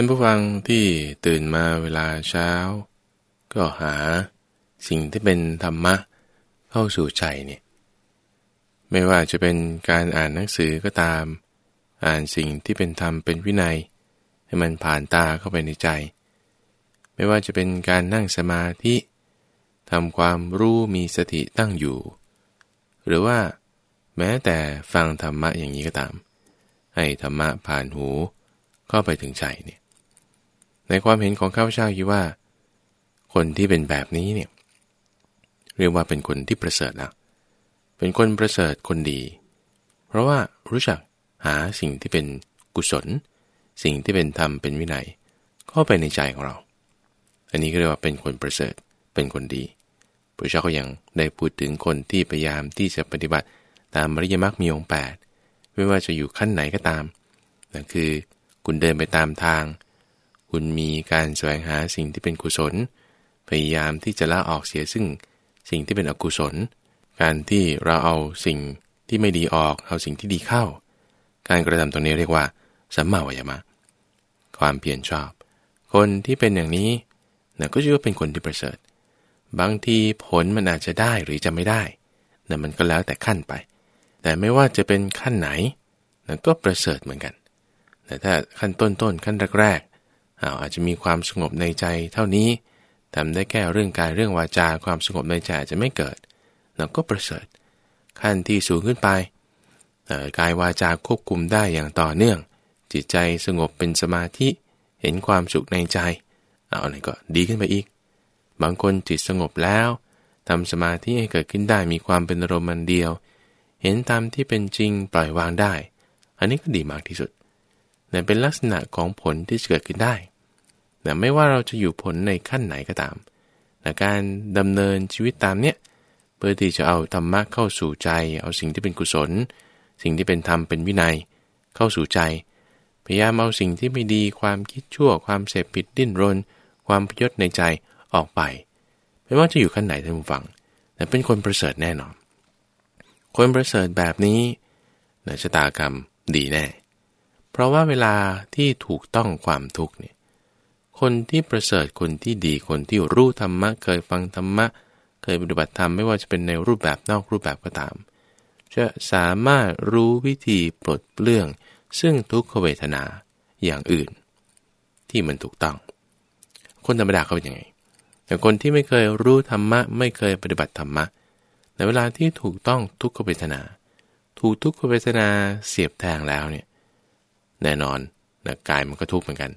ท่านผู้ฟังที่ตื่นมาเวลาเช้า ก็หาสิ่งที่เป็นธรรมะเข้าสู่ใจเนี่ยไม่ว่าจะเป็นการอ่านหนังสือก็ตาม อ่านสิ่งที่เป็นธรรมเป็นวินัย ให้มันผ่านตาเข้าไปในใจ ไม่ว่าจะเป็นการนั่งสมาธิทำความรู้มีสติตั้งอยู่ หรือว่าแม้แต่ฟังธรรมะอย่างนี้ก็ตาม ให้ธรรมะผ่านหูเข้าไปถึงใจเนี่ย ในความเห็นของข้าพเจ้าคิดว่า คนที่เป็นแบบนี้เนี่ยเรียกว่าเป็นคนที่ประเสริฐแล้วเป็นคนประเสริฐคนดี เพราะว่ารู้จักหาสิ่งที่เป็นกุศล สิ่งที่เป็นธรรมเป็นวินัย เข้าไปในใจของเรา อันนี้ก็เรียกว่าเป็นคนประเสริฐเป็นคนดีพระเจ้าก็ยังได้พูดถึงคนที่พยายามที่จะปฏิบัติตามมริยมรรคมีองค์8ไม่ว่าจะอยู่ขั้นไหนก็ตามนั่นคือคุณเดินไปตามทาง คุณมีการแสวงหาสิ่งที่เป็นกุศล พยายามที่จะละออกเสียซึ่งสิ่งที่เป็นอกุศล การที่เราเอาสิ่งที่ไม่ดีออก เอาสิ่งที่ดีเข้า การกระทำตรงนี้เรียกว่าสัมมาวยามะ ความเพียรชอบ คนที่เป็นอย่างนี้นะก็ชื่อว่าเป็นคนที่ประเสริฐ บางทีผลมันอาจจะได้หรือจะไม่ได้นะมันก็แล้วแต่ขั้นไป แต่ไม่ว่าจะเป็นขั้นไหนนะก็ประเสริฐเหมือนกันแต่ถ้าขั้นต้นๆขั้นแรก อาจจะมีความสงบในใจเท่านี้ทำได้แค่เรื่องกายเรื่องวาจาความสงบในใจจะไม่เกิดเราก็ประเสริฐ ขั้นที่สูงขึ้นไปกายวาจาควบคุมได้อย่างต่อเนื่อง จิตใจสงบเป็นสมาธิเห็นความสุขในใจ เอาอะไรก็ดีขึ้นไปอีก บางคนจิตสงบแล้วทำสมาธิให้เกิดขึ้นได้มีความเป็นอารมณ์มันเดียว เห็นตามที่เป็นจริงปล่อยวางได้ อันนี้ก็ดีมากที่สุดแต่เป็นลักษณะของผลที่เกิดขึ้นได้ แต่ไม่ว่าเราจะอยู่ผลในขั้นไหนก็ตามแต่การดำเนินชีวิตตามเนี้ยเพื่อที่จะเอาธรรมะเข้าสู่ใจ เอาสิ่งที่เป็นกุศล สิ่งที่เป็นธรรมเป็นวินัย เข้าสู่ใจ พยายามเอาสิ่งที่ไม่ดีความคิดชั่ว ความเสพผิดดิ้นรน ความพยศในใจออกไป ไม่ว่าจะอยู่ขั้นไหนท่านผู้ฟังแต่เป็นคนประเสริฐแน่นอน คนประเสริฐแบบนี้นชะตากรรมดีแน่ เพราะว่าเวลาที่ถูกต้องความทุกข์เนี่ย คนที่ประเสริฐคนที่ดีคนที่รู้ธรรมะ เคยฟังธรรมะ เคยปฏิบัติธรรมไม่ว่าจะเป็นในรูปแบบนอกรูปแบบก็ตาม จะสามารถรู้วิธีปลดเปลื้อง ซึ่งทุกขเวทนาอย่างอื่น ที่มันถูกต้อง คนธรรมดาเขาเป็นยังไง แต่คนที่ไม่เคยรู้ธรรมะ ไม่เคยปฏิบัติธรรมะในเวลาที่ถูกต้องทุกขเวทนา ถูกทุกขเวทนาเสียบแทงแล้วเนี่ยแน่นอนนะกายมันก็ทุกข์เหมือนกัน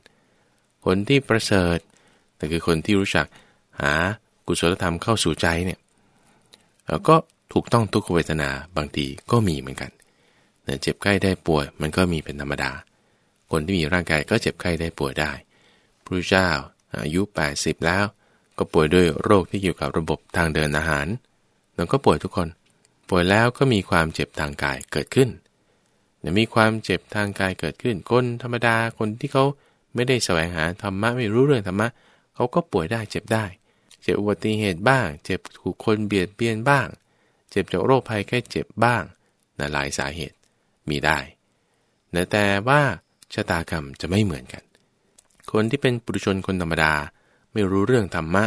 คนที่ประเสริฐ แต่คือคนที่รู้จักหากุศลธรรมเข้าสู่ใจเนี่ยแล้วก็ถูกต้องทุกขเวทนาบางทีก็มีเหมือนกันเจ็บไข้ได้ป่วยมันก็มีเป็นธรรมดา คนที่มีร่างกายก็เจ็บไข้ได้ป่วยได้พระเจ้าอายุ 80 แล้ว ก็ป่วยด้วยโรคที่เกี่ยวกับระบบทางเดินอาหารแล้วก็ป่วยทุกคน ป่วยแล้วก็มีความเจ็บทางกายเกิดขึ้นมีความเจ็บทางกายเกิดขึ้น คนธรรมดาคนที่เขา ไม่ได้แสวงหาธรรมะไม่รู้เรื่องธรรมะเขาก็ป่วยได้เจ็บได้ เจ็บอุบัติเหตุบ้าง เจ็บถูกคนเบียดเบียนบ้าง เจ็บจากโรคภัยแค่เจ็บบ้างนะหลายสาเหตุมีได้แต่ว่าชะตากรรมจะไม่เหมือนกัน คนที่เป็นปุถุชนคนธรรมดา ไม่รู้เรื่องธรรมะ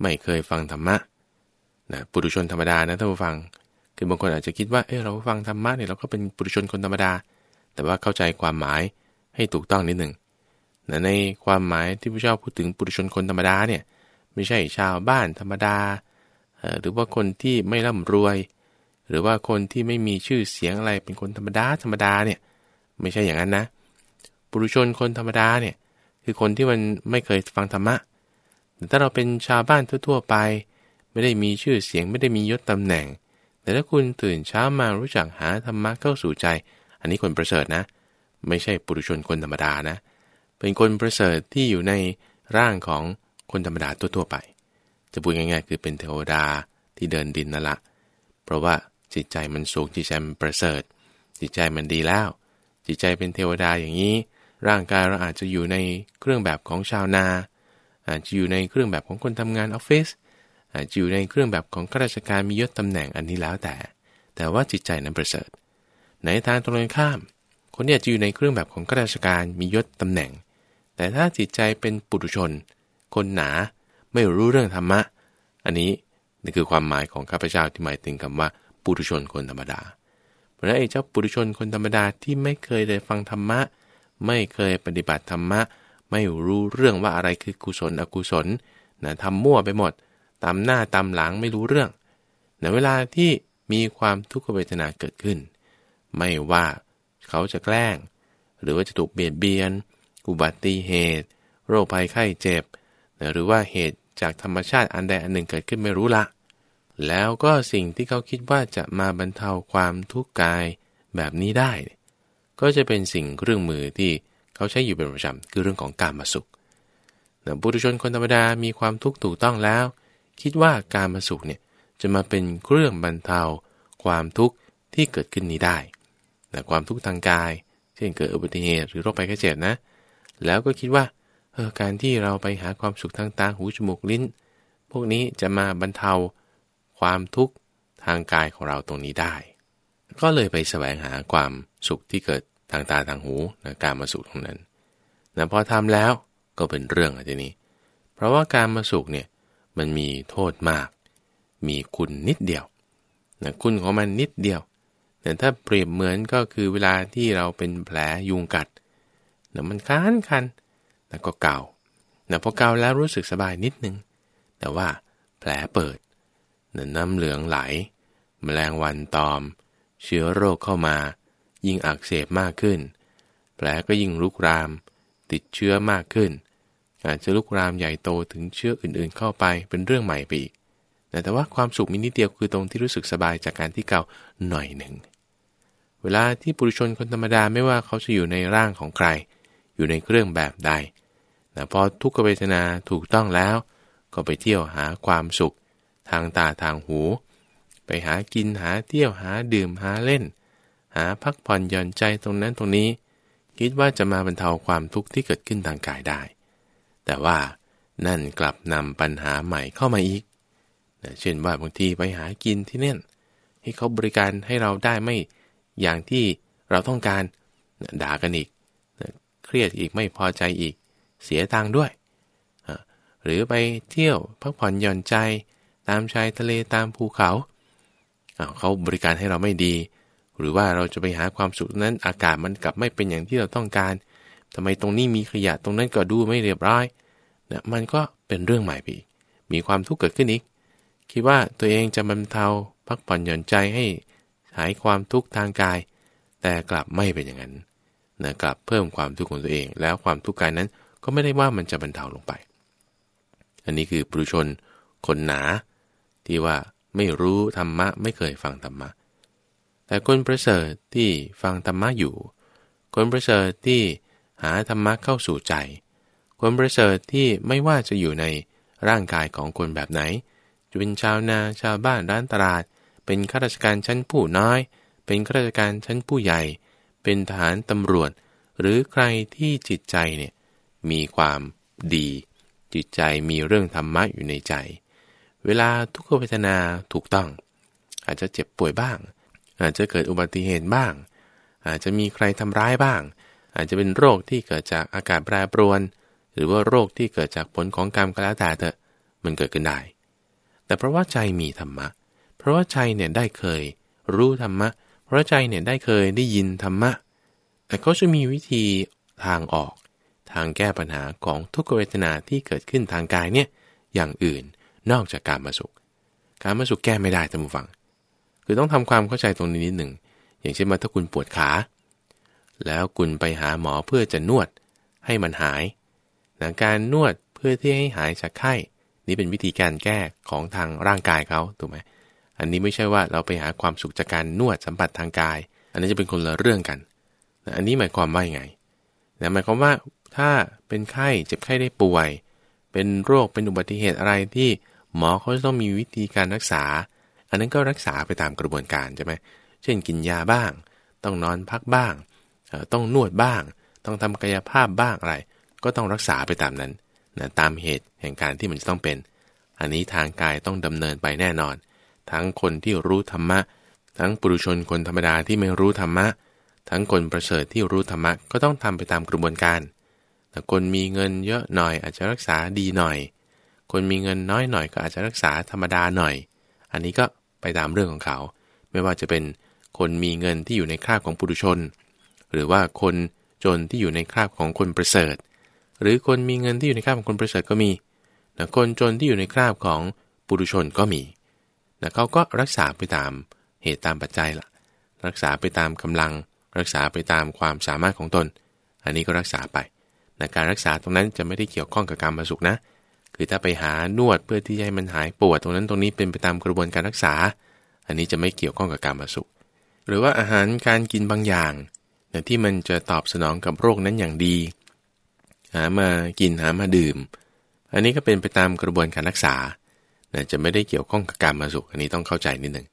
ไม่เคยฟังธรรมะนะปุถุชนธรรมดานะท่านผู้ฟัง คือบางคนอาจจะคิดว่าเออเราฟังธรรมะเนี่ยเราก็เป็นปุถุชนคนธรรมดา แต่ว่าเข้าใจความหมายให้ถูกต้องนิดหนึ่ง ในความหมายที่พระเจ้าพูดถึงปุถุชนคนธรรมดาเนี่ยไม่ใช่ชาวบ้านธรรมดา หรือว่าคนที่ไม่ร่ำรวย หรือว่าคนที่ไม่มีชื่อเสียงอะไรเป็นคนธรรมดาธรรมดาเนี่ยไม่ใช่อย่างนั้นนะ ปุถุชนคนธรรมดาเนี่ยคือคนที่มันไม่เคยฟังธรรมะแต่ถ้าเราเป็นชาวบ้านทั่วๆไป ไม่ได้มีชื่อเสียงไม่ได้มียศตำแหน่ง แต่ถ้าคุณตื่นเช้ามารู้จักหาธรรมะเข้าสู่ใจ อันนี้คนประเสริฐนะ ไม่ใช่ปุถุชนคนธรรมดานะเเป็นคนประเสริฐที่อยู่ในร่างของคนธรรมดาทั่วๆไป จะพูดง่ายๆ คือเป็นเทวดาที่เดินดินนั่นละ เพราะว่าจิตใจมันสูงจิตใจมันประเสริฐ จิตใจมันดีแล้ว จิตใจเป็นเทวดาอย่างนี้ ร่างกายเราอาจจะอยู่ในเครื่องแบบของชาวนา อาจจะอยู่ในเครื่องแบบของคนทำงานออฟฟิศอาจจะอยู่ในเครื่องแบบของข้าราชการมียศตำแหน่งอันนี้แล้วแต่ แต่ว่าจิตใจนั้นประเสริฐในทางตรงกันข้าม คนที่อาจจะอยู่ในเครื่องแบบของข้าราชการมียศตำแหน่ง แต่ถ้าจิตใจเป็นปุถุชน คนหนาไม่รู้เรื่องธรรมะ อันนี้นี่คือความหมายของข้าพเจ้าที่หมายถึงคำว่าปุถุชนคนธรรมดา เพราะนั้นไอ้เจ้าปุถุชนคนธรรมดาที่ไม่เคยได้ฟังธรรมะ ไม่เคยปฏิบัติธรรมะ ไม่รู้เรื่องว่าอะไรคือกุศลอกุศลนะทำมั่วไปหมด ตามหน้าตามหลังไม่รู้เรื่องในเวลาที่มีความทุกขเวทนาเกิดขึ้น ไม่ว่าเขาจะแกล้ง หรือว่าจะถูกเบียดเบียน อุบัติเหตุ โรคภัยไข้เจ็บ หรือว่าเหตุจากธรรมชาติอันใดอันหนึ่งเกิดขึ้นไม่รู้ละ แล้วก็สิ่งที่เขาคิดว่าจะมาบรรเทาความทุกข์กายแบบนี้ได้ ก็จะเป็นสิ่งเครื่องมือที่เขาใช้อยู่เป็นประจำคือเรื่องของการมาสุขแต่บุรุชนคนธรรมดามีความทุกข์ถูกต้องแล้ว คิดว่าการมาสุขเนี่ยจะมาเป็นเครื่องบรรเทาความทุกข์ที่เกิดขึ้นนี้ได้แต่ความทุกข์ทางกาย เช่นเกิดอุบัติเหตุหรือโรคภัยไข้เจ็บนะ แล้วก็คิดว่าเออการที่เราไปหาความสุขทางตาหูจมูกลิ้น พวกนี้จะมาบรรเทาความทุกข์ทางกายของเราตรงนี้ได้ ก็เลยไปแสวงหาความสุขที่เกิดทางตาทางหูนะการมาสุขตรงนั้นนะพอทำแล้วก็เป็นเรื่องอะไรนี้ เพราะว่าการมาสุขเนี่ยมันมีโทษมาก มีคุณนิดเดียวนะคุณของมันนิดเดียวแต่ถ้าเปรียบเหมือนก็คือเวลาที่เราเป็นแผลยุงกัด นะมันคันคันแล้วก็เกานะพอเกาแล้วรู้สึกสบายนิดนึง แต่ว่าแผลเปิดนะน้ำเหลืองไหล แมลงวันตอม เชื้อโรคเข้ามา ยิ่งอักเสบมากขึ้น แผลก็ยิ่งลุกราม ติดเชื้อมากขึ้น อาจจะลุกรามใหญ่โตถึงเชื้ออื่นๆเข้าไปเป็นเรื่องใหม่ไปอีกแต่ว่าความสุขมีนิดเดียวคือตรงที่รู้สึกสบายจากการที่เกาหน่อยหนึ่ง เวลาที่ปุถุชนคนธรรมดาไม่ว่าเขาจะอยู่ในร่างของใคร อยู่ในเครื่องแบบใดแต่พอทุกขเวทนาถูกต้องแล้ว ก็ไปเที่ยวหาความสุข ทางตาทางหู ไปหากินหาเที่ยวหาดื่มหาเล่น หาพักผ่อนหย่อนใจตรงนั้นตรงนี้ คิดว่าจะมาบรรเทาความทุกข์ที่เกิดขึ้นทางกายได้ แต่ว่านั่นกลับนำปัญหาใหม่เข้ามาอีกนะเช่นว่าบางทีไปหากินที่เนี่ยให้เขาบริการให้เราได้ไม่อย่างที่เราต้องการด่ากันอีก เครียดอีกไม่พอใจอีก เสียตังค์ด้วย หรือไปเที่ยวพักผ่อนหย่อนใจ ตามชายทะเลตามภูเขา เขาบริการให้เราไม่ดี หรือว่าเราจะไปหาความสุขนั้นอากาศมันกลับไม่เป็นอย่างที่เราต้องการทำไมตรงนี้มีขยะตรงนั้นก็ดูไม่เรียบร้อยนะมันก็เป็นเรื่องใหม่ไปมีความทุกข์เกิดขึ้นอีก คิดว่าตัวเองจะบรรเทาพักผ่อนหย่อนใจให้หายความทุกข์ทางกาย แต่กลับไม่เป็นอย่างนั้น นะกลับเพิ่มความทุกข์ของตัวเอง แล้วความทุกข์กายนั้นก็ไม่ได้ว่ามันจะบรรเทาลงไป อันนี้คือปุถุชนคนหนา ที่ว่าไม่รู้ธรรมะไม่เคยฟังธรรมะ แต่คนประเสริฐที่ฟังธรรมะอยู่ คนประเสริฐที่หาธรรมะเข้าสู่ใจ คนประเสริฐที่ไม่ว่าจะอยู่ในร่างกายของคนแบบไหน จะเป็นชาวนาชาวบ้านร้านตลาด เป็นข้าราชการชั้นผู้น้อย เป็นข้าราชการชั้นผู้ใหญ่ เป็นทหารตำรวจ หรือใครที่จิตใจเนี่ยมีความดี จิตใจมีเรื่องธรรมะอยู่ในใจ เวลาทุกขเวทนาถูกต้อง อาจจะเจ็บป่วยบ้าง อาจจะเกิดอุบัติเหตุบ้าง อาจจะมีใครทำร้ายบ้าง อาจจะเป็นโรคที่เกิดจากอากาศแปรปรวน หรือว่าโรคที่เกิดจากผลของกรรมก็แล้วแต่เถอะมันเกิดขึ้นได้ แต่เพราะว่าใจมีธรรมะ เพราะว่าใจเนี่ยได้เคยรู้ธรรมะ เพราะใจเนี่ยได้เคยได้ยินธรรมะ แต่เขาจะมีวิธีทางออก ทางแก้ปัญหาของทุกขเวทนาที่เกิดขึ้นทางกายเนี่ยอย่างอื่นนอกจากการมาสุข การมาสุขแก้ไม่ได้ท่านผู้ฟัง คือต้องทำความเข้าใจตรงนี้นิดหนึ่ง อย่างเช่นว่าถ้าคุณปวดขา แล้วคุณไปหาหมอเพื่อจะนวดให้มันหายนะการนวดเพื่อที่ให้หายจากไข้ นี่เป็นวิธีการแก้ของทางร่างกายเขาถูกไหม อันนี้ไม่ใช่ว่าเราไปหาความสุขจากการนวดสัมผัสทางกาย อันนี้จะเป็นคนละเรื่องกัน อันนี้หมายความว่ายังไงหมายความว่าถ้าเป็นไข้เจ็บไข้ได้ป่วย เป็นโรคเป็นอุบัติเหตุอะไรที่หมอเขาจะต้องมีวิธีการรักษา อันนั้นก็รักษาไปตามกระบวนการใช่ไหมเช่นกินยาบ้าง ต้องนอนพักบ้าง ต้องนวดบ้าง ต้องทำกายภาพบ้างอะไร ก็ต้องรักษาไปตามนั้นนะตามเหตุแห่งการที่มันจะต้องเป็น อันนี้ทางกายต้องดำเนินไปแน่นอน ทั้งคนที่รู้ธรรมะ ทั้งปุถุชนคนธรรมดาที่ไม่รู้ธรรมะ ทั้งคนประเสริฐที่รู้ธรรมะก็ต้องทำไปตามกระบวนการแต่คนมีเงินเยอะหน่อยอาจจะรักษาดีหน่อย คนมีเงินน้อยหน่อยก็อาจจะรักษาธรรมดาหน่อย อันนี้ก็ไปตามเรื่องของเขา ไม่ว่าจะเป็นคนมีเงินที่อยู่ในคราบของปุถุชน หรือว่าคนจนที่อยู่ในคราบของคนประเสริฐ หรือคนมีเงินที่อยู่ในคราบของคนประเสริฐก็มีนะคนจนที่อยู่ในคราบของปุถุชนก็มี นะเขาก็รักษาไปตามเหตุตามปัจจัยละรักษาไปตามกำลัง รักษาไปตามความสามารถของตน อันนี้ก็รักษาไปนะการรักษาตรงนั้นจะไม่ได้เกี่ยวข้องกับการมาสุขนะ คือถ้าไปหานวดเพื่อที่ให้มันหายปวดตรงนั้นตรงนี้เป็นไปตามกระบวนการรักษา อันนี้จะไม่เกี่ยวข้องกับการมาสุข หรือว่าอาหารการกินบางอย่างนะที่มันจะตอบสนองกับโรคนั้นอย่างดี หามากินหามาดื่ม อันนี้ก็เป็นไปตามกระบวนการรักษา นะจะไม่ได้เกี่ยวข้องกับการมาสุข อันนี้ต้องเข้าใจนิดหนึ่ง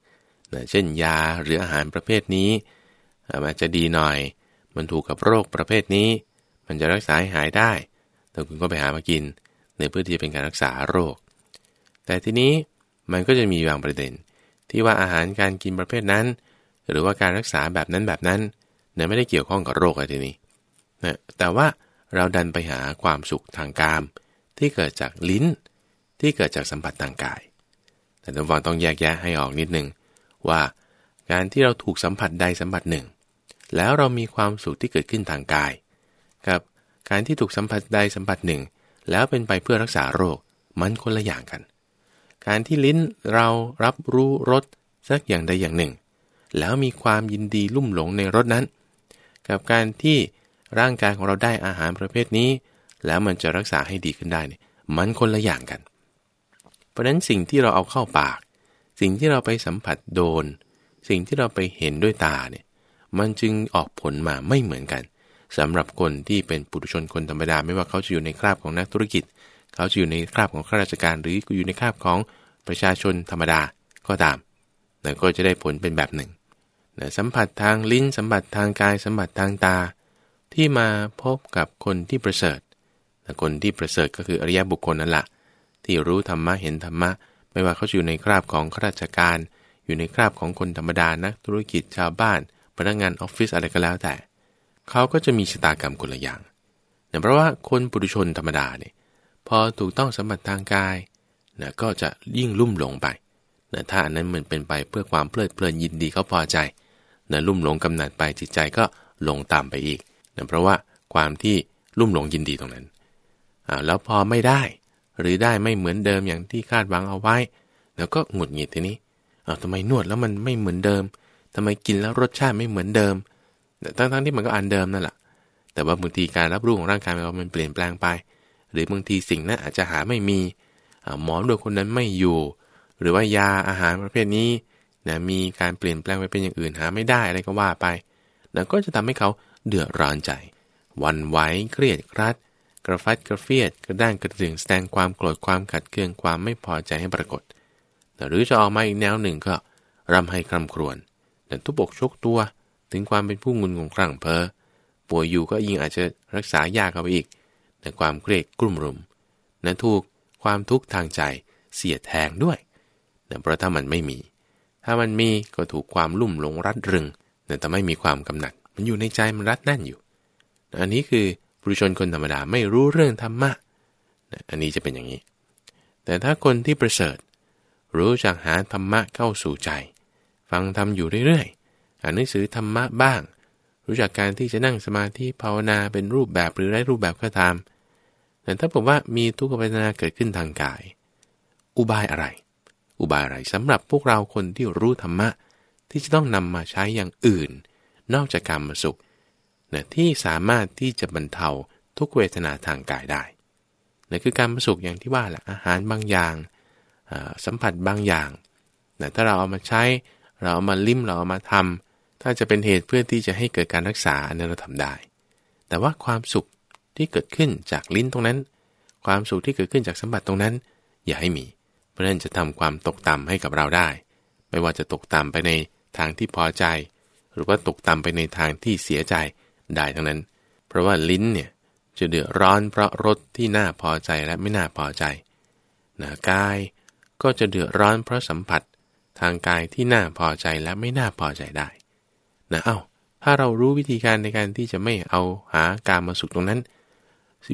นะเช่นยาหรืออาหารประเภทนี้อาจจะดีหน่อย มันถูกกับโรคประเภทนี้ มันจะรักษาให้หายได้ แต่คุณก็ไปหามากินในเพื่อที่จะเป็นการรักษาโรค แต่ทีนี้มันก็จะมีบางประเด็น ที่ว่าอาหารการกินประเภทนั้น หรือว่าการรักษาแบบนั้นแบบนั้นเนี่ยไม่ได้เกี่ยวข้องกับโรคอะไรทีนี้นะแต่ว่าเราดันไปหาความสุขทางกามที่เกิดจากลิ้น ที่เกิดจากสัมผัสทางกาย แต่ท่านฟังต้องแยกแยะให้ออกนิดนึง ว่าการที่เราถูกสัมผัสใดสัมผัสหนึ่ง แล้วเรามีความสุขที่เกิดขึ้นทางกาย กับการที่ถูกสัมผัสใดสัมผัสหนึ่ง แล้วเป็นไปเพื่อรักษาโรคมันคนละอย่างกัน การที่ลิ้นเรารับรู้รสสักอย่างใดอย่างหนึ่ง แล้วมีความยินดีลุ่มหลงในรสนั้น กับการที่ร่างกายของเราได้อาหารประเภทนี้ แล้วมันจะรักษาให้ดีขึ้นได้เนี่ยมันคนละอย่างกัน เพราะฉะนั้นสิ่งที่เราเอาเข้าปาก สิ่งที่เราไปสัมผัสโดน สิ่งที่เราไปเห็นด้วยตาเนี่ยมันจึงออกผลมาไม่เหมือนกันสำหรับคนที่เป็นปุถุชนคนธรรมดาไม่ว่าเขาจะอยู่ในคราบของนักธุรกิจ เขาจะอยู่ในคราบของข้าราชการ หรืออยู่ในคราบของประชาชนธรรมดาก็ตามนะก็จะได้ผลเป็นแบบหนึ่งนะสัมผัสทางลิ้นสัมผัสทางกายสัมผัสทางตา ที่มาพบกับคนที่ประเสริฐนะคนที่ประเสริฐก็คืออริยบุคคลนั่นแหละ ที่รู้ธรรมะเห็นธรรมะ ไม่ว่าเขาอยู่ในคราบของข้าราชการ อยู่ในคราบของคนธรรมดานักธุรกิจชาวบ้าน พนักงานออฟฟิศอะไรก็แล้วแต่ เขาก็จะมีชะตากรรมคนละอย่างเนี่ยเพราะว่าคนปุถุชนธรรมดาเนี่ยพอถูกต้องสมผัสทางกายนะก็จะยิ่งลุ่มหลงไปนะถ้าอันนั้นมันเป็นไปเพื่อความเพลิดเพลินยินดีเขาพอใจนะลุ่มหลงกำหนัดไปจิตใจก็ลงตามไปอีกนะเพราะว่าความที่ลุ่มหลงยินดีตรงนั้นอ่าแล้วพอไม่ได้ หรือได้ไม่เหมือนเดิมอย่างที่คาดหวังเอาไว้ แล้วก็หงุดหงิดทีนี้เอาทำไมนวดแล้วมันไม่เหมือนเดิมทำไมกินแล้วรสชาติไม่เหมือนเดิมทั้งๆที่มันก็อันเดิมนั่นแหละแต่ว่าบางทีการรับรู้ของร่างกายมันเปลี่ยนแปลงไป หรือบางทีสิ่งนั้นอาจจะหาไม่มีหมอโดูคนนั้นไม่อยู่ หรือว่ายาอาหารประเภทนี้นะมีการเปลี่ยนแปลงไปเป็นอย่างอื่นหาไม่ได้อะไรก็ว่าไป แล้วก็จะทำให้เขาเดือดร้อนใจ วันไหวเครียดครัด กระฟัดกระเฟียดกระด้างกระดึงแสดงความโกรธความขัดเคืองความไม่พอใจให้ปรากฏ หรือจะออกมาอีกแนวหนึ่งก็รำให้คำครวญแต่ทุบอกชกตัว ถึงความเป็นผู้งุนงงครั่งเพอป่วยอยู่ก็ยิ่งอาจจะรักษายากเข้าไปอีก แต่ความเครียดกลุ่มรุมนั้นถูกความทุกข์ทางใจเสียแทงด้วยแต่เพราะถ้ามันไม่มี ถ้ามันมีก็ถูกความลุ่มหลงรัดรึงแต่ไม่มีความกำหนัด มันอยู่ในใจมันรัดแน่นอยู่ อันนี้คือ ปุถุชนคนธรรมดาไม่รู้เรื่องธรรมะ อันนี้จะเป็นอย่างนี้ แต่ถ้าคนที่ประเสริฐ รู้จักหาธรรมะเข้าสู่ใจ ฟังธรรมอยู่เรื่อยๆ อ่านหนังสือธรรมะบ้าง รู้จักการที่จะนั่งสมาธิภาวนาเป็นรูปแบบหรือไร้รูปแบบก็ตาม แต่ถ้าผมว่ามีทุกขเวทนาเกิดขึ้นทางกาย อุบายอะไร อุบายอะไรสำหรับพวกเราคนที่รู้ธรรมะที่จะต้องนำมาใช้อย่างอื่น นอกจากการมาสุข นะที่สามารถที่จะบรรเทาทุกเวทนาทางกายได้นะคือการประสุขอย่างที่ว่าแหละอาหารบางอย่างสัมผัสบางอย่างนะถ้าเราเอามาใช้ เราเอามาลิ้มเราเอามาทำถ้าจะเป็นเหตุเพื่อที่จะให้เกิดการรักษาอันนั้นเราทำได้ แต่ว่าความสุขที่เกิดขึ้นจากลิ้นตรงนั้น ความสุขที่เกิดขึ้นจากสัมผัสตรงนั้น อย่าให้มี เพราะนั้นจะทำความตกต่ำให้กับเราได้ ไม่ว่าจะตกต่ำไปในทางที่พอใจ หรือว่าตกต่ำไปในทางที่เสียใจ ได้ทั้งนั้น เพราะว่าลิ้นเนี่ยจะเดือดร้อนเพราะรสที่น่าพอใจและไม่น่าพอใจนะกายก็จะเดือดร้อนเพราะสัมผัสทางกายที่น่าพอใจและไม่น่าพอใจได้นะเอา้าถ้าเรารู้วิธีการในการที่จะไม่เอาหาการมาสุขตรงนั้น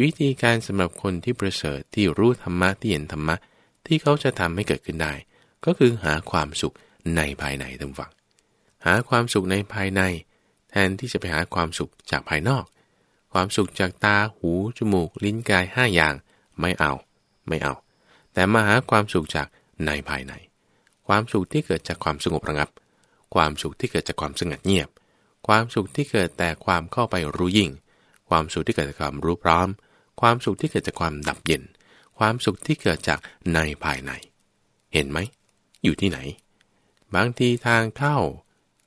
วิธีการสำหรับคนที่ประเสริฐที่รู้ธรรมะที่เห็นธรรมะที่เขาจะทำให้เกิดขึ้นได้ ก็คือหาความสุขในภายในทั้งฝัง หาความสุขในภายใน แทนที่จะไปหาความสุขจากภายนอก ความสุขจากตาหูจมูก ลิ้นกายห้าอย่าง ไม่เอา ไม่เอา แต่มาหาความสุขจากในภายใน ความสุขที่เกิดจากความสงบระงับ ความสุขที่เกิดจากความสงัดเงียบ ความสุขที่เกิดแต่ความเข้าไปรู้ยิ่ง ความสุขที่เกิดจากความรู้พร้อม ความสุขที่เกิดจากความดับเย็น ความสุขที่เกิดจากในภายใน เห็นไหม อยู่ที่ไหน บางทีทางเข้า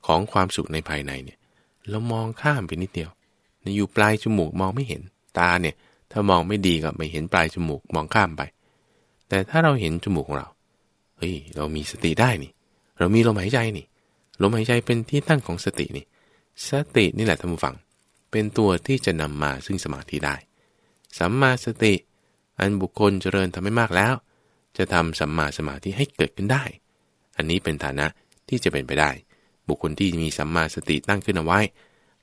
ของความสุขในภายในเนี่ย เรามองข้ามไปนิดเดียวอยู่ปลายจมูกมองไม่เห็นตาเนี่ย ถ้ามองไม่ดีก็ไม่เห็นปลายจมูกมองข้ามไป แต่ถ้าเราเห็นจมูกของเราเฮ้ยเรามีสติได้นี่ เรามีลมหายใจนี่ลมหายใจเป็นที่ตั้งของสตินี่ สตินี่แหละท่านผู้ฟัง เป็นตัวที่จะนำมาซึ่งสมาธิได้ สัมมาสติ อันบุคคลเจริญทำให้มากแล้ว จะทำสัมมาสมาธิให้เกิดขึ้นได้ อันนี้เป็นฐานะที่จะเป็นไปได้ บุคคลที่มีสัมมาสติตั้งขึ้นเอาไว้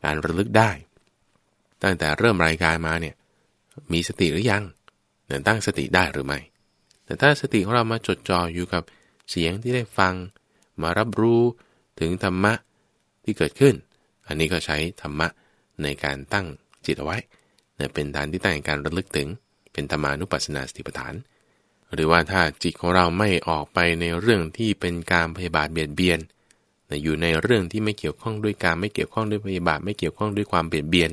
การระลึกได้ ตั้งแต่เริ่มรายการมาเนี่ยมีสติหรือยังเนี่ยตั้งสติได้หรือไม่ แต่ถ้าสติของเรามาจดจ่ออยู่กับเสียงที่ได้ฟัง มารับรู้ถึงธรรมะที่เกิดขึ้น อันนี้ก็ใช้ธรรมะในการตั้งจิตเอาไว้เนี่ยเป็นฐานที่ตั้งการระลึกถึง เป็นธรรมานุปัสสนาสติปัฏฐาน หรือว่าถ้าจิตของเราไม่ออกไปในเรื่องที่เป็นการพยาบาทเบียดเบียน อยู่ในเรื่องที่ไม่เกี่ยวข้องด้วยการไม่เกี่ยวข้องด้วยพยาบาทไม่เกี่ยวข้องด้วยความเบียดเบียน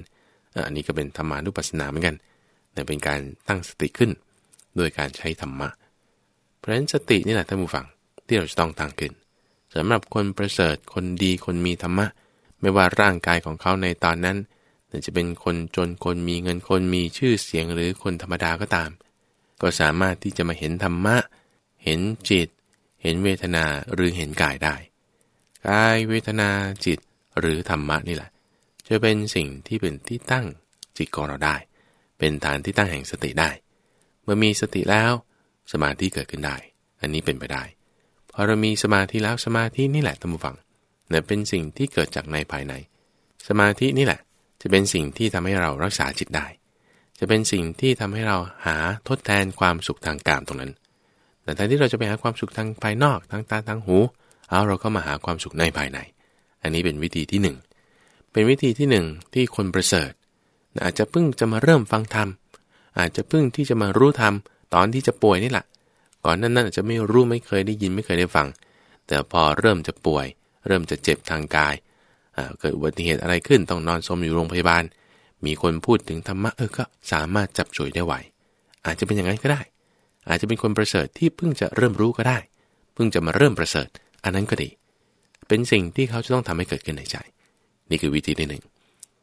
อันนี้ก็เป็นธรรมานุปัสสนาเหมือนกันแต่เป็นการตั้งสติขึ้น โดยการใช้ธรรมะ เพราะฉะนั้นสตินี่แหละท่านผู้ฟังที่เราจะต้องตั้งขึ้นสำหรับคนประเสริฐคนดีคนมีธรรมะ ไม่ว่าร่างกายของเขาในตอนนั้นจะเป็นคนจนคนมีเงินคนมีชื่อเสียงหรือคนธรรมดาก็ตาม ก็สามารถที่จะมาเห็นธรรมะ เห็นจิต เห็นเวทนาหรือเห็นกายได้ กายเวทนาจิตหรือธรรมะนี่แหละ จะเป็นสิ่งที่เป็นที่ตั้งจิตของเราได้ เป็นฐานที่ตั้งแห่งสติได้ เมื่อมีสติแล้วสมาธิเกิดขึ้นได้ อันนี้เป็นไปได้ พอเรามีสมาธิแล้วสมาธินี่แหละตั้งฟังเนี่ยเป็นสิ่งที่เกิดจากในภายใน สมาธินี่แหละ จะเป็นสิ่งที่ทำให้เรารักษาจิตได้ จะเป็นสิ่งที่ทำให้เราหาทดแทนความสุขทางกามตรงนั้น แต่แทนที่เราจะไปหาความสุขทางภายนอกทางตาทางหู เอาเราก็มาหาความสุขในภายใน อันนี้เป็นวิธีที่หนึ่งเป็นวิธีที่หนึ่งที่คนประเสริฐ อาจจะเพิ่งจะมาเริ่มฟังธรรม อาจจะเพิ่งที่จะมารู้ธรรมตอนที่จะป่วยนี่แหละ ก่อนนั้นนั้นอาจจะไม่รู้ไม่เคยได้ยินไม่เคยได้ฟัง แต่พอเริ่มจะป่วย เริ่มจะเจ็บทางกาย เกิดอุบัติเหตุอะไรขึ้นต้องนอนสมอยู่โรงพยาบาล มีคนพูดถึงธรรมะเออก็สามารถจับช่วยได้ไหวอาจจะเป็นอย่างนั้นก็ได้ อาจจะเป็นคนประเสริฐที่เพิ่งจะเริ่มรู้ก็ได้ เพิ่งจะมาเริ่มประเสริฐ อันนั้นก็ดี เป็นสิ่งที่เขาจะต้องทำให้เกิดขึ้นในใจ นี่คือวิธีที่หนึ่ง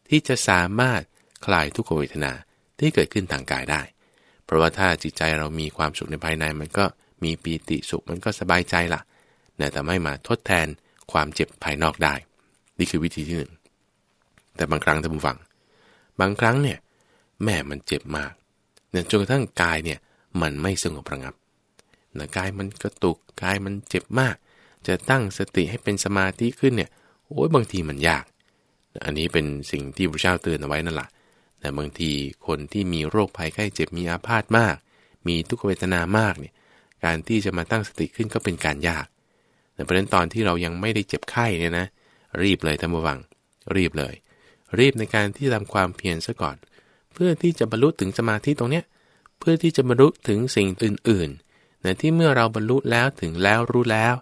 ที่จะสามารถคลายทุกขเวทนาที่เกิดขึ้นทางกายได้ เพราะว่าถ้าจิตใจเรามีความสุขในภายใน มันก็มีปีติสุขมันก็สบายใจละแต่ทำให้มาทดแทนความเจ็บภายนอกได้ นี่คือวิธีที่หนึ่งแต่บางครั้งท่านผู้ฟัง บางครั้งเนี่ยแม่มันเจ็บมากเนี่ยจนกระทั่งกายเนี่ยมันไม่สงบระงับนะกายมันกระตุกกายมันเจ็บมาก จะตั้งสติให้เป็นสมาธิขึ้นเนี่ยโอ้ยบางทีมันยาก อันนี้เป็นสิ่งที่พระเจ้าเตือนเอาไว้นั่นแหละแต่บางทีคนที่มีโรคภัยไข้เจ็บมีอาพาธมาก มีทุกขเวทนามากเนี่ยการที่จะมาตั้งสติขึ้นก็เป็นการยากแต่เพราะนั้นตอนที่เรายังไม่ได้เจ็บไข้เนี่ยนะรีบเลยท่านผู้ฟัง รีบเลย รีบในการที่ทำความเพียรซะก่อน เพื่อที่จะบรรลุถึงสมาธิตรงเนี้ยเพื่อที่จะบรรลุถึงสิ่งอื่นๆนะที่เมื่อเราบรรลุแล้วถึงแล้วรู้แล้ว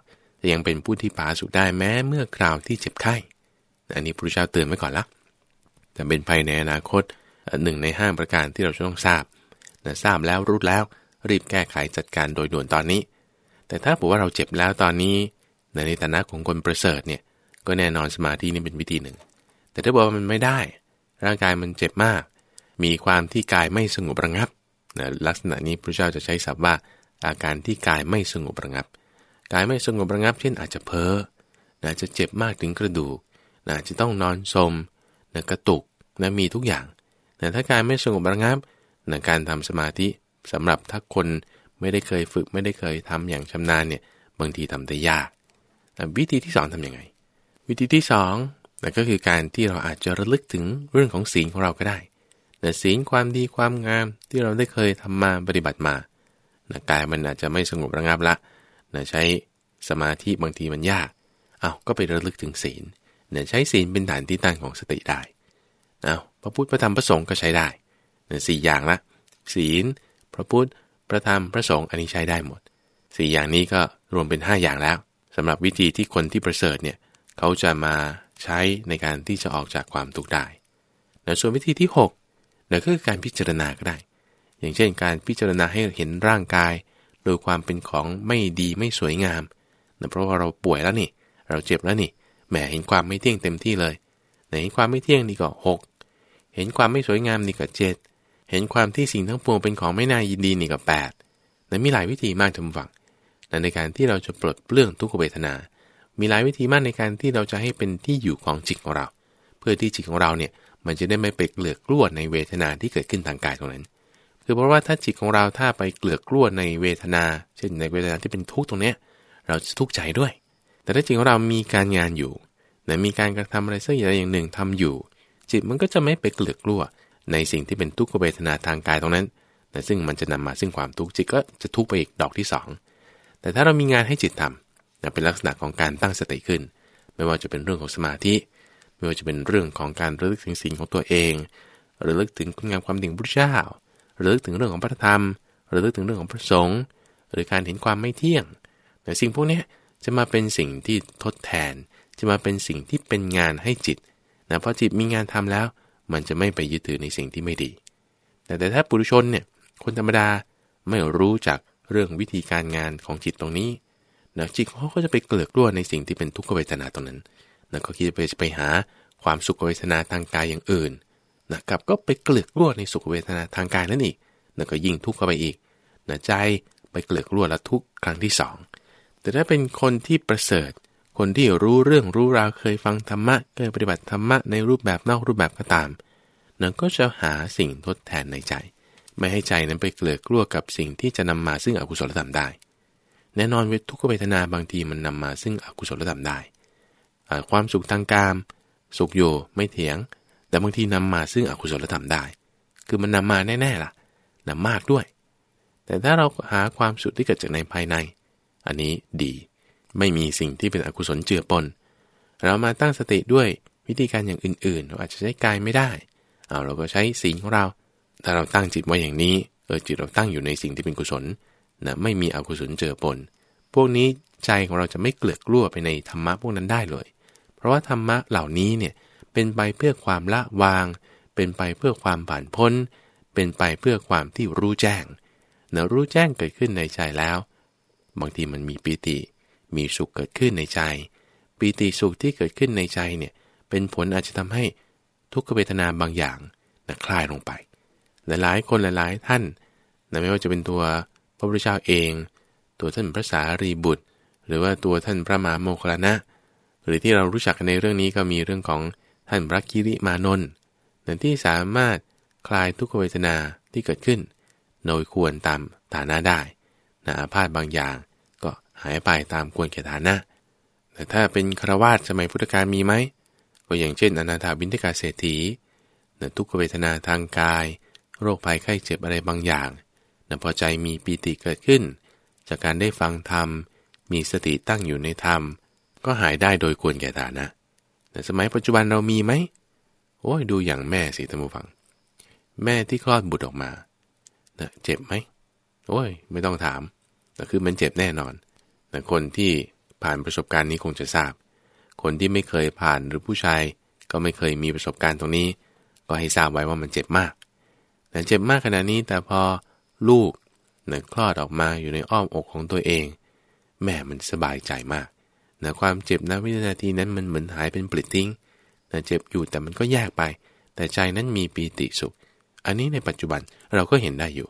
แต่ยังเป็นผู้ที่ผาสุกได้แม้เมื่อคราวที่เจ็บไข้ อันนี้พระเจ้าเตือนไว้ก่อนละแต่เป็นภายในอนาคตหนึ่งในห้าประการที่เราจะต้องทราบนะทราบแล้วรู้แล้วรีบแก้ไขจัดการโดยด่วนตอนนี้ แต่ถ้าบอกว่าเราเจ็บแล้วตอนนี้ในในฐานะของคนประเสริฐเนี่ยก็แน่นอนสมาธินี่เป็นวิธีหนึ่ง แต่ถ้าบอกว่ามันไม่ได้ ร่างกายมันเจ็บมาก มีความที่กายไม่สงบระงับนะลักษณะนี้พระเจ้าจะใช้ศัพท์ว่าอาการที่กายไม่สงบระงับ กายไม่สงบระงับเช่นอาจจะเพ้ออาจจะเจ็บมากถึงกระดูกอาจจะต้องนอนสมนะกระตุกนะมีทุกอย่างแต่ถ้ากายไม่สงบระงับนะการทำสมาธิสำหรับถ้าคนไม่ได้เคยฝึกไม่ได้เคยทำอย่างชำนาญเนี่ยบางทีทำได้ยากวิธีที่2ทํำยังไง วิธีที่2นั่นก็คือการที่เราอาจจะระลึกถึงเรื่องของศีลของเราก็ได้นะศีลความดีความงามที่เราได้เคยทำมาปฏิบัติมานะกายมันอาจจะไม่สงบระงับละ นะใช้สมาธิบางทีมันยากเอาก็ไประลึกถึงศีลนะใช้ศีลเป็นฐานที่ตั้งของสติได้เอาพระพุทธพระธรรมพระสงฆ์ก็ใช้ได้นะสี่อย่างละศีลพระพุทธพระธรรมพระสงฆ์อันนี้ใช้ได้หมดสี่อย่างนี้ก็รวมเป็น 5 อย่างแล้วสำหรับวิธีที่คนที่ประเสริฐเนี่ยเขาจะมาใช้ในการที่จะออกจากความทุกข์ได้นะส่วนวิธีที่6เนี่ยก็คือการพิจารณาก็ได้ อย่างเช่น การพิจารณาให้เห็นร่างกาย โดยความเป็นของไม่ดีไม่สวยงามนะเพราะว่าเราป่วยแล้วนี่ เราเจ็บแล้วนี่แหมเห็นความไม่เที่ยงเต็มที่เลยเห็นความไม่เที่ยงนี่ก็ 6 เห็นความไม่สวยงามนี่ก็7เห็นความที่สิ่งทั้งปวงเป็นของไม่น่ายินดีนี่ก็8นะมีหลายวิธีมากทำฝังในการที่เราจะปลดเปลื้องทุกขเวทนา มีหลายวิธีมากในการที่เราจะให้เป็นที่อยู่ของจิตของเรา เพื่อที่จิตของเราเนี่ยมันจะได้ไม่ไปเกลือกกลัวในเวทนาที่เกิดขึ้นทางกายตรงนั้น คือเพราะว่าถ้าจิตของเราถ้าไปเกลือกกลัวในเวทนา เช่นในเวทนาที่เป็นทุกข์ตรงเนี้ย เราจะทุกข์ใจด้วย แต่ถ้าจิตของเรามีการงานอยู่นะมีการกระทำอะไรสักอย่างอย่างหนึ่งทำอยู่ จิตมันก็จะไม่ไปเกลือกกลัวในสิ่งที่เป็นทุกขเวทนาทางกายตรงนั้นแต่ซึ่งมันจะนำมาซึ่งความทุกข์จิตก็จะทุกข์ไปอีกดอกที่ 2 แต่ถ้าเรามีงานให้จิตทำเป็นลักษณะของการตั้งสติขึ้น ไม่ว่าจะเป็นเรื่องของสมาธิ ไม่ว่าจะเป็นเรื่องของการระลึกถึงสิ่งของตัวเองระลึกถึงคุณงามความดีของพระเจ้า หระลึกถึงเรื่องของพระธรรม หระลึกถึงเรื่องของพระสงฆ์หรือการเห็นความไม่เที่ยงแต่สิ่งพวกนี้จะมาเป็นสิ่งที่ทดแทน จะมาเป็นสิ่งที่เป็นงานให้จิตนะพอจิตมีงานทำแล้ว มันจะไม่ไปยึดถือในสิ่งที่ไม่ดี แต่แต่ถ้าปุถุชนเนี่ยคนธรรมดาไม่รู้จักเรื่องวิธีการงานของจิตตรงนี้นะจิตเขาก็จะไปเกลือกลัวในสิ่งที่เป็นทุกขเวทนาตรงนั้นนะก็คิดไปไปหาความสุขเวทนาทางกายอย่างอื่น นะกับก็ไปเกลือกกลัวในสุขเวทนาทางกายนั่นอีกนะก็ยิ่งทุกข์เข้าไปอีกนะใจไปเกลือกกลัวและทุกข์ครั้งที่สองแต่ถ้าเป็นคนที่ประเสริฐ คนที่รู้เรื่องรู้ราวเคยฟังธรรมะเคยปฏิบัติธรรมะในรูปแบบนอกรูปแบบก็ตามนั่นก็จะหาสิ่งทดแทนในใจ ไม่ให้ใจนั้นไปเกลือกลัวกับสิ่งที่จะนำมาซึ่งอกุศลธรรมได้ แน่นอนเวทุกขเวทนาบางทีมันนำมาซึ่งอกุศลธรรมได้ ความสุขทางกาม สุขอยู่ไม่เถียง แต่บางทีนำมาซึ่งอกุศลธรรมได้ คือมันนำมาแน่ๆล่ะนำมากด้วย แต่ถ้าเราหาความสุขที่เกิดจากในภายใน อันนี้ดี ไม่มีสิ่งที่เป็นอกุศลเจือปน เรามาตั้งสติด้วยวิธีการอย่างอื่นๆ เราอาจจะใช้กายไม่ได้ เอาเราก็ใช้สีของเรา ถ้าเราตั้งจิตไว้อย่างนี้ เออจิตเราตั้งอยู่ในสิ่งที่เป็นกุศลนะไม่มีอกุศลเจือปน พวกนี้ใจของเราจะไม่เกลือกกลัวไปในธรรมะพวกนั้นได้เลย เพราะว่าธรรมะเหล่านี้เนี่ย เป็นไปเพื่อความละวาง เป็นไปเพื่อความผ่านพ้น เป็นไปเพื่อความที่รู้แจ้งเนะรู้แจ้งเกิดขึ้นในใจแล้ว บางทีมันมีปีติ มีสุขเกิดขึ้นในใจ ปีติสุขที่เกิดขึ้นในใจเนี่ยเป็นผลอาจจะทำให้ทุกขเวทนาบางอย่างนะคลายลงไป หลายๆ คนหลายๆ ท่านนะไม่ว่าจะเป็นตัวพระพุทธเจ้าเอง ตัวท่านพระสารีบุตร หรือว่าตัวท่านพระมหาโมคลานะ หรือที่เรารู้จักกันในเรื่องนี้ก็มีเรื่องของ ท่านพระคิริมานนท์ที่สามารถคลายทุกขเวทนาที่เกิดขึ้น โดยควรตามฐานะได้นะอาพาธบางอย่างก็หายไปตามควรแก่ฐานะ แต่ถ้าเป็นครวาสสมัยพุทธกาลมีไหม ก็อย่างเช่น อนาถาบินทิกาเศรษฐีนะทุกขเวทนาทางกาย โรคภัยไข้เจ็บอะไรบางอย่างนะพอใจมีปีติเกิดขึ้น จากการได้ฟังธรรม มีสติตั้งอยู่ในธรรม ก็หายได้โดยควรแก่ฐานะ แต่สมัยปัจจุบันเรามีไหมโอ้ยดูอย่างแม่สิท่านผู้ฟัง แม่ที่คลอดบุตรออกมานะเจ็บไหมโอ้ย ไม่ต้องถามแต่คือมันเจ็บแน่นอนแต่คนที่ผ่านประสบการณ์นี้คงจะทราบ คนที่ไม่เคยผ่านหรือผู้ชายก็ไม่เคยมีประสบการณ์ตรงนี้ ก็ให้ทราบไว้ว่ามันเจ็บมากแต่เจ็บมากขนาดนี้แต่พอลูกเนี่คลอดออกมาอยู่ในอ้อมอกของตัวเอง แม่มันสบายใจมาก นะความเจ็บนะวินาทีนั้นมันเหมือนหายเป็นปลิดทิ้งนะเจ็บอยู่แต่มันก็แยกไป แต่ใจนั้นมีปีติสุข อันนี้ในปัจจุบันเราก็เห็นได้อยู่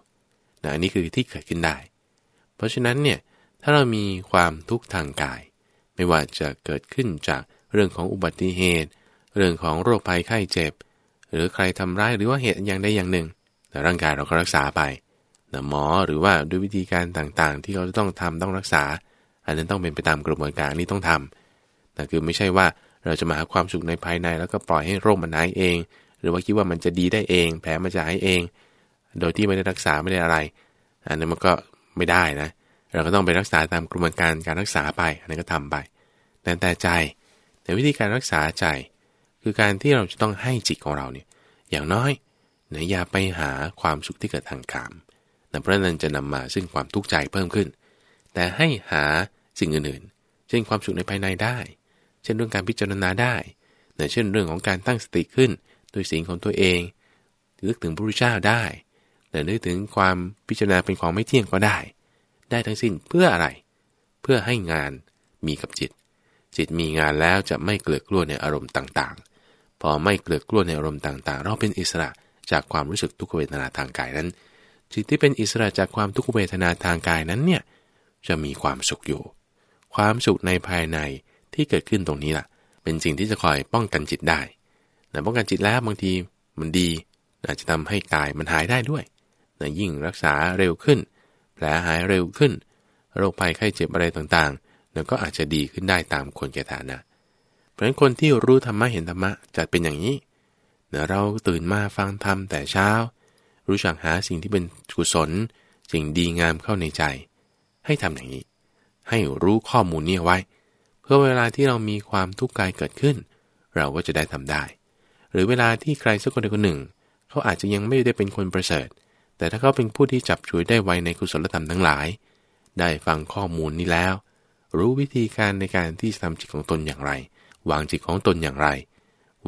นะอันนี้คือที่เกิดขึ้นได้ เพราะฉะนั้นเนี่ยถ้าเรามีความทุกข์ทางกาย ไม่ว่าจะเกิดขึ้นจากเรื่องของอุบัติเหตุ เรื่องของโรคภัยไข้เจ็บ หรือใครทำร้ายหรือว่าเหตุอย่างใดอย่างหนึ่งแต่ร่างกายเราก็รักษาไปนะหมอหรือว่าด้วยวิธีการต่างๆ ที่เขาจะต้องทำต้องรักษา อันนั้นต้องเป็นไปตามกระบวนการนี้ต้องทำแต่คือไม่ใช่ว่าเราจะมาหาความสุขในภายใน แล้วก็ปล่อยให้โรคมันหายเอง หรือว่าคิดว่ามันจะดีได้เอง แผลมันจะหายเอง โดยที่ไม่ได้รักษาไม่ได้อะไร อันนั้นมันก็ไม่ได้นะ เราก็ต้องไปรักษาตามกระบวนการการรักษาไป อันนั้นก็ทำไปแต่แต่ใจ แต่วิธีการรักษาใจ คือการที่เราจะต้องให้จิตของเราเนี่ยอย่างน้อยนะอย่าไปหาความสุขที่เกิดทางกามนะเพราะนั้นจะนำมาซึ่งความทุกข์ใจเพิ่มขึ้น แต่ให้หา สิ่งอื่นๆ เช่นความสุขในภายในได้ เช่นเรื่องการพิจารณาได้นะเช่นเรื่องของการตั้งสติขึ้นโดยสิ่งของตัวเองนึกถึงพระพุทธเจ้าได้แต่นึกถึงความพิจารณาเป็นของไม่เที่ยงก็ได้ ได้ทั้งสิ้นเพื่ออะไร เพื่อให้งานมีกับจิต จิตมีงานแล้วจะไม่เกลือกลัวในอารมณ์ต่างๆ พอไม่เกลือกลัวในอารมณ์ต่างๆ เราเป็นอิสระจากความรู้สึกทุกขเวทนาทางกายนั้น จิตที่เป็นอิสระจากความทุกขเวทนาทางกายนั้นเนี่ยจะมีความสุขอยู่ ความสุขในภายในที่เกิดขึ้นตรงนี้ล่ะ เป็นสิ่งที่จะคอยป้องกันจิตได้แต่ป้องกันจิตแล้วบางทีมันดีอาจจะทำให้กายมันหายได้ด้วยนะยิ่งรักษาเร็วขึ้น แผลหายเร็วขึ้น โรคภัยไข้เจ็บอะไรต่างๆแล้วก็อาจจะดีขึ้นได้ตามคนแก่ฐานะ เพราะฉะนั้นคนที่รู้ธรรมะเห็นธรรมะจะเป็นอย่างนี้นะเราตื่นมาฟังธรรมแต่เช้า รู้จักหาสิ่งที่เป็นกุศล สิ่งดีงามเข้าในใจ ให้ทำอย่างนี้ ให้รู้ข้อมูลนี้ไว้ เพื่อเวลาที่เรามีความทุกข์กายเกิดขึ้น เราก็จะได้ทำได้ หรือเวลาที่ใครสักคนใดคนหนึ่ง เขาอาจจะยังไม่ได้เป็นคนประเสริฐ แต่ถ้าเขาเป็นผู้ที่จับช่วยได้ไวในกุศลธรรมทั้งหลาย ได้ฟังข้อมูลนี้แล้ว รู้วิธีการในการที่จะทำจิตของตนอย่างไร วางจิตของตนอย่างไร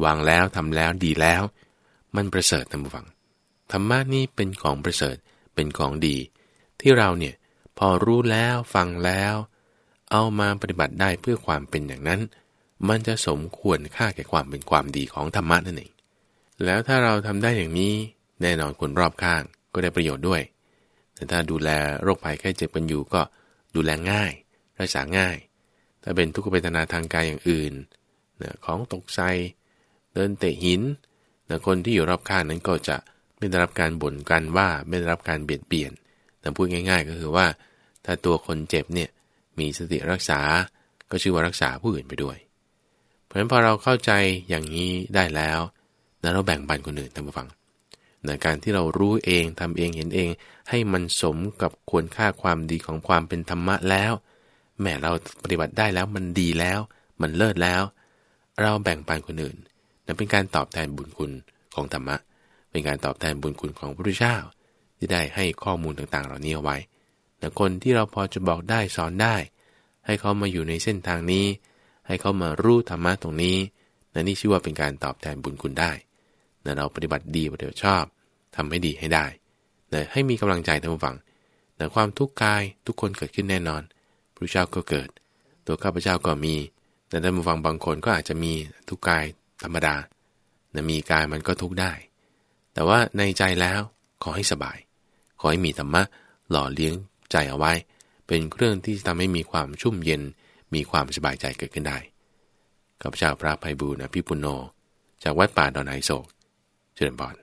วางแล้วทำแล้วดีแล้ว มันประเสริฐท่านผู้ฟังธรรมะนี้เป็นของประเสริฐเป็นของดี ที่เราเนี่ย พอรู้แล้วฟังแล้ว เอามาปฏิบัติได้เพื่อความเป็นอย่างนั้น มันจะสมควรค่าแก่ความเป็นความดีของธรรมะนั่นเองแล้วถ้าเราทำได้อย่างนี้แน่นอนคนรอบข้างก็ได้ประโยชน์ด้วย แต่ถ้าดูแลโรคภัยแค่เจ็บกันอยู่ก็ดูแลง่ายรักษาง่าย ถ้าเป็นทุกขเวทนาทางกายอย่างอื่นนะของตกใจเดินเตะหินนะคนที่อยู่รอบข้างนั้นก็จะไม่ได้รับการบ่นกันว่าไม่ได้รับการเบียดเบียนแต่พูดง่าย ๆ ก็คือว่า ถ้าตัวคนเจ็บเนี่ยมีสติรักษา ก็ชื่อว่ารักษาผู้อื่นไปด้วย เพราะฉะนั้นพอเราเข้าใจอย่างนี้ได้แล้วนะเราแบ่งปันคนอื่นท่านผู้ฟังในการที่เรารู้เองทำเองเห็นเอง ให้มันสมกับควรค่าความดีของความเป็นธรรมะแล้วแม้เราปฏิบัติได้แล้วมันดีแล้ว มันเลิศแล้ว เราแบ่งปันคนอื่นนั่นเป็นการตอบแทนบุญคุณของธรรมะ เป็นการตอบแทนบุญคุณของพระพุทธเจ้าที่ได้ให้ข้อมูลต่างๆ เหล่านี้เอาไว้ แต่คนที่เราพอจะบอกได้สอนได้ ให้เขามาอยู่ในเส้นทางนี้ ให้เขามารู้ธรรมะตรงนี้นั่นนี่ชื่อว่าเป็นการตอบแทนบุญคุณได้นะเราปฏิบัติดีปฏิบัติชอบทำให้ดีให้ได้นะให้มีกำลังใจท่านผู้ฟังนะความทุกข์กายทุกคนเกิดขึ้นแน่นอนพระเจ้าก็เกิด ตัวข้าพเจ้าก็มี แต่ท่านผู้ฟังบางคนก็อาจจะมีทุกข์กายธรรมดานะมีกายมันก็ทุกข์ได้ แต่ว่าในใจแล้วขอให้สบาย ขอให้มีธรรมะหล่อเลี้ยง ใจเอาไว้ เป็นเครื่องที่จะทำให้มีความชุ่มเย็น มีความสบายใจเกิดขึ้นได้กับเจ้าพระภัยบูรณ์พิปุโน จากวัดป่าดอนไฮโศกเจริญบอน